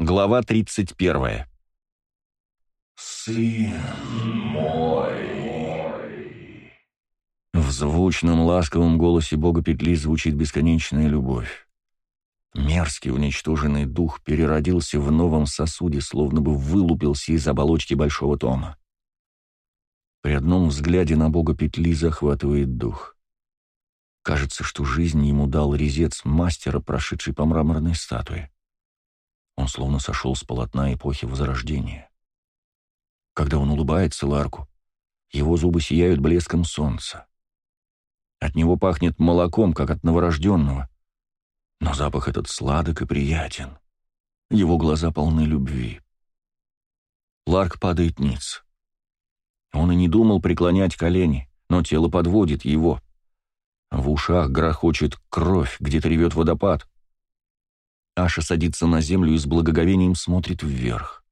Глава 31. «Сын мой!» В звучном, ласковом голосе бога петли звучит бесконечная любовь. Мерзкий уничтоженный дух переродился в новом сосуде, словно бы вылупился из оболочки большого тома. При одном взгляде на бога петли захватывает дух. Кажется, что жизнь ему дал резец мастера, прошедший по мраморной статуе. Он словно сошел с полотна эпохи Возрождения. Когда он улыбается Ларку, его зубы сияют блеском солнца. От него пахнет молоком, как от новорожденного, но запах этот сладок и приятен. Его глаза полны любви. Ларк падает ниц. Он и не думал преклонять колени, но тело подводит его. В ушах грохочет кровь, где-то ревет водопад. Аша садится на землю и с благоговением смотрит вверх.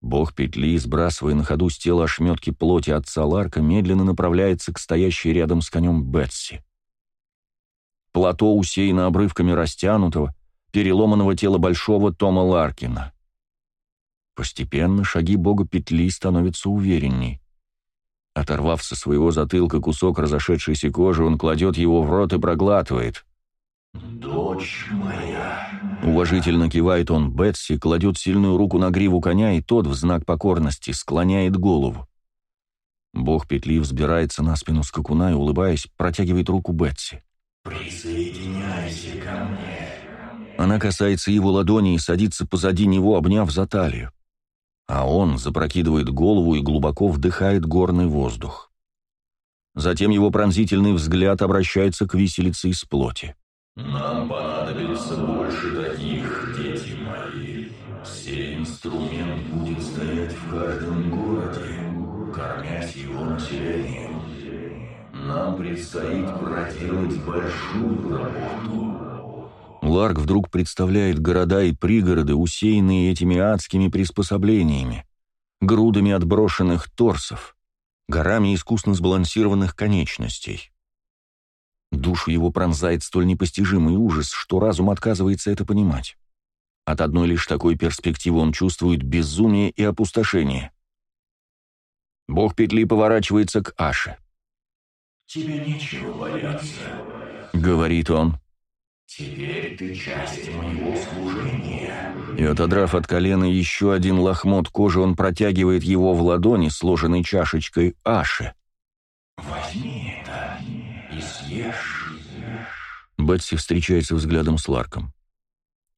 Бог петли, сбрасывая на ходу с тела ошметки плоти отца Ларка, медленно направляется к стоящей рядом с конем Бетси. Плато усеяно обрывками растянутого, переломанного тела большого Тома Ларкина. Постепенно шаги бога петли становятся уверенней. Оторвав со своего затылка кусок разошедшейся кожи, он кладет его в рот и проглатывает. «Дочь моя!» Уважительно кивает он Бетси, кладет сильную руку на гриву коня, и тот в знак покорности склоняет голову. Бог петли взбирается на спину скакуна и, улыбаясь, протягивает руку Бетси. «Присоединяйся ко мне!» Она касается его ладони и садится позади него, обняв за талию а он запрокидывает голову и глубоко вдыхает горный воздух. Затем его пронзительный взгляд обращается к виселице из плоти. «Нам понадобится больше таких, дети мои. Сей инструмент будет стоять в каждом городе, кормясь его населением. Нам предстоит проделать большую работу». Ларк вдруг представляет города и пригороды, усеянные этими адскими приспособлениями, грудами отброшенных торсов, горами искусно сбалансированных конечностей. Душу его пронзает столь непостижимый ужас, что разум отказывается это понимать. От одной лишь такой перспективы он чувствует безумие и опустошение. Бог петли поворачивается к Аше. «Тебе нечего бояться», — говорит он. Теперь ты часть моего служения. И отодрав от колена еще один лохмот кожи, он протягивает его в ладони, сложенной чашечкой Аши. Возьми это и съешь. Бетси встречается взглядом с Ларком.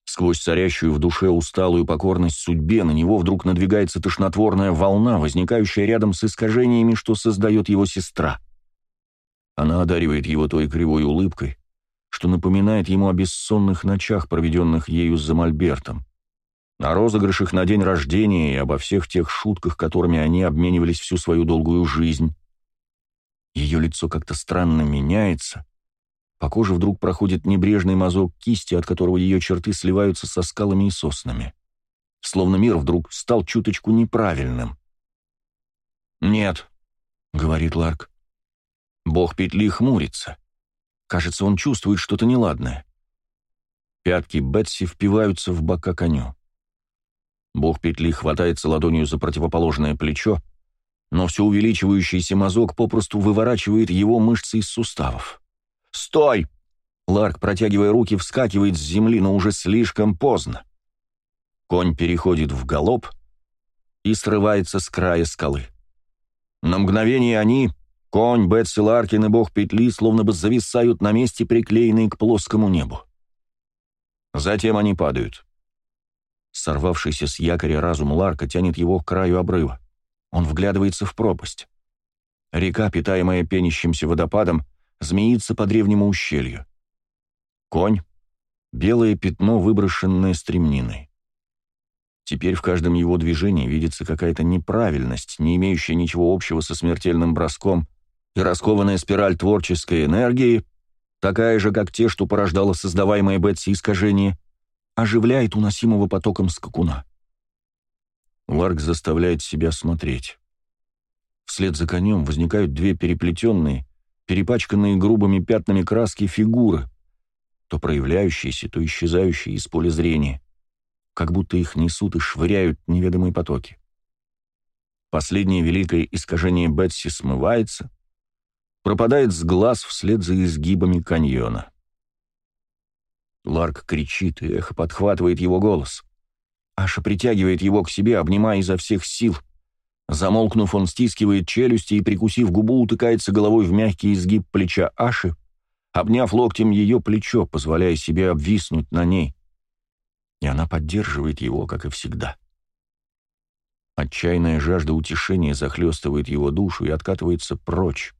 Сквозь царящую в душе усталую покорность судьбе на него вдруг надвигается тошнотворная волна, возникающая рядом с искажениями, что создает его сестра. Она одаривает его той кривой улыбкой, что напоминает ему о бессонных ночах, проведенных ею за Мольбертом, о розыгрышах на день рождения и обо всех тех шутках, которыми они обменивались всю свою долгую жизнь. Ее лицо как-то странно меняется. По коже вдруг проходит небрежный мазок кисти, от которого ее черты сливаются со скалами и соснами. Словно мир вдруг стал чуточку неправильным. «Нет», — говорит Ларк. Бог петли хмурится. Кажется, он чувствует что-то неладное. Пятки Бетси впиваются в бока коню. Бог петли хватается ладонью за противоположное плечо, но все увеличивающийся мазок попросту выворачивает его мышцы из суставов. «Стой!» Ларк, протягивая руки, вскакивает с земли, но уже слишком поздно. Конь переходит в галоп и срывается с края скалы. На мгновение они, Конь, Бетси Ларкин и бог петли словно бы зависают на месте, приклеенные к плоскому небу. Затем они падают. Сорвавшийся с якоря разум Ларка тянет его к краю обрыва. Он вглядывается в пропасть. Река, питаемая пенящимся водопадом, змеится по древнему ущелью. Конь — белое пятно, выброшенное стремниной. Теперь в каждом его движении видится какая-то неправильность, не имеющая ничего общего со смертельным броском — и раскованная спираль творческой энергии, такая же, как те, что порождало создаваемое Бетси искажение, оживляет уносимого потоком скакуна. Ларк заставляет себя смотреть. Вслед за конем возникают две переплетенные, перепачканные грубыми пятнами краски фигуры, то проявляющиеся, то исчезающие из поля зрения. как будто их несут и швыряют неведомые потоки. Последнее великое искажение Бетси смывается, пропадает с глаз вслед за изгибами каньона. Ларк кричит, и эхо подхватывает его голос. Аша притягивает его к себе, обнимая изо всех сил. Замолкнув, он стискивает челюсти и, прикусив губу, утыкается головой в мягкий изгиб плеча Аши, обняв локтем ее плечо, позволяя себе обвиснуть на ней. И она поддерживает его, как и всегда. Отчаянная жажда утешения захлестывает его душу и откатывается прочь.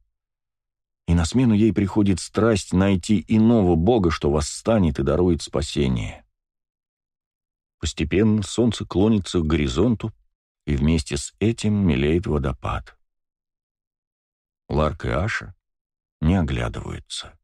И на смену ей приходит страсть найти иного Бога, что восстанет и дарует спасение. Постепенно солнце клонится к горизонту, и вместе с этим мелеет водопад. Ларк и Аша не оглядываются.